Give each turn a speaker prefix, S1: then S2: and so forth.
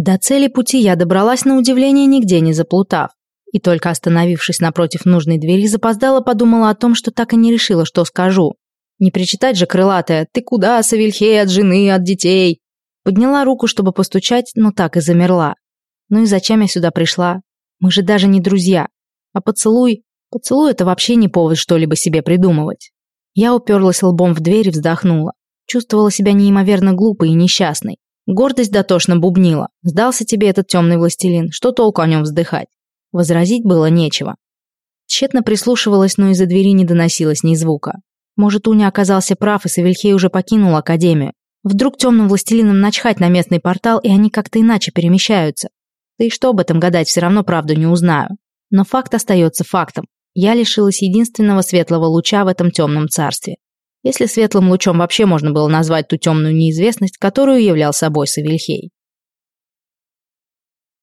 S1: До цели пути я добралась на удивление, нигде не заплутав. И только остановившись напротив нужной двери, запоздала подумала о том, что так и не решила, что скажу. Не причитать же крылатая «Ты куда, Савельхей, от жены, от детей?» Подняла руку, чтобы постучать, но так и замерла. Ну и зачем я сюда пришла? Мы же даже не друзья. А поцелуй... Поцелуй — это вообще не повод что-либо себе придумывать. Я уперлась лбом в дверь и вздохнула. Чувствовала себя неимоверно глупой и несчастной. Гордость дотошно бубнила. Сдался тебе этот темный властелин, что толку о нем вздыхать? Возразить было нечего. Тщетно прислушивалась, но из-за двери не доносилось ни звука. Может, Уня оказался прав, и Савельхей уже покинул Академию. Вдруг темным властелинам начхать на местный портал, и они как-то иначе перемещаются. Да и что об этом гадать, все равно правду не узнаю. Но факт остается фактом. Я лишилась единственного светлого луча в этом темном царстве если светлым лучом вообще можно было назвать ту темную неизвестность, которую являл собой Савельхей.